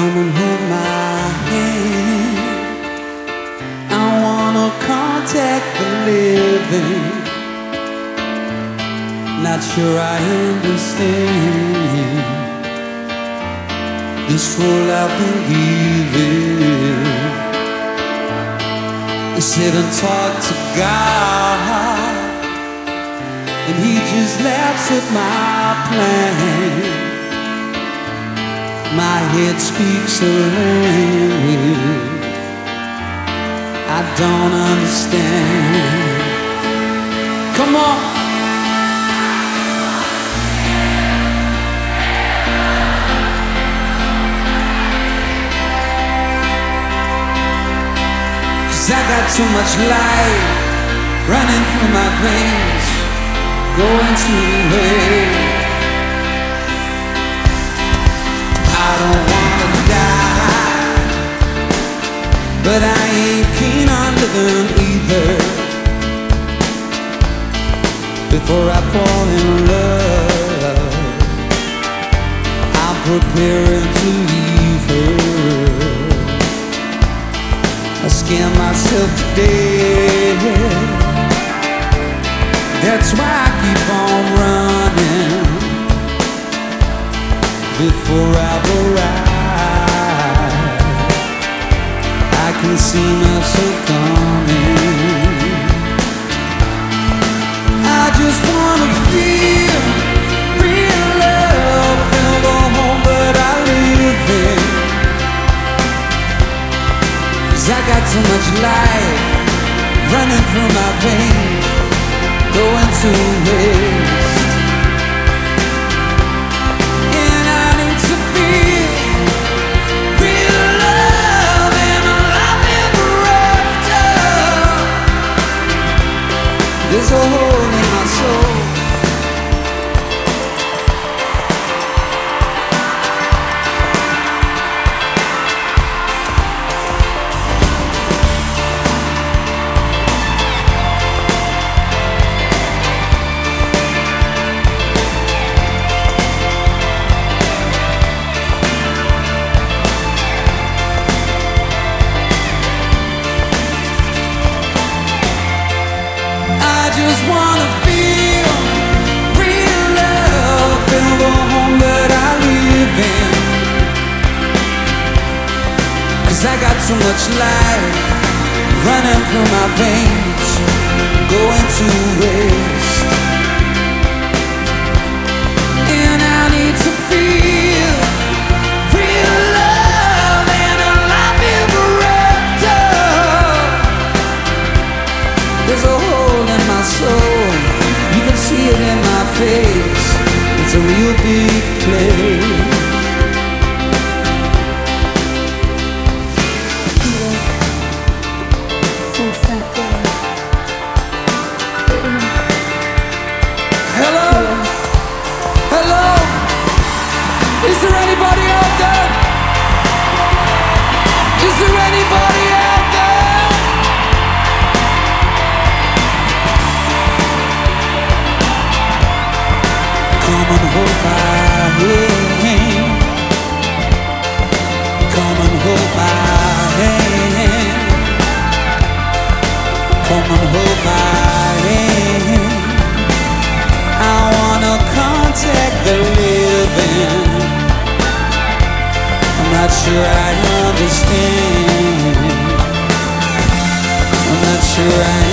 on, hold my hand. I wanna contact the living. Not sure I understand this role I've been given. I sit and talk to God, and He just laughs at my plan. My head speaks a language I don't understand. Come on. Cause I got too much life running through my veins, going to waste. I keen either. Before I fall in love, I'm preparing to leave her. I scare myself to death. That's why I keep on running before I've arrived. I just wanna feel real love, feel the home that I live. Cause I got so much life running through my veins, going to waste. There's a hole in my soul. So much life running through my veins, going to waste. And I need to feel real love and a life ever after. There's a hole in my soul. You can see it in my face. It's a real Hello? Hello? Is there anybody out there? Is there anybody out there? Come and hold my hand. Come and hold my hand. Come and hold my not sure I understand. I'm not sure I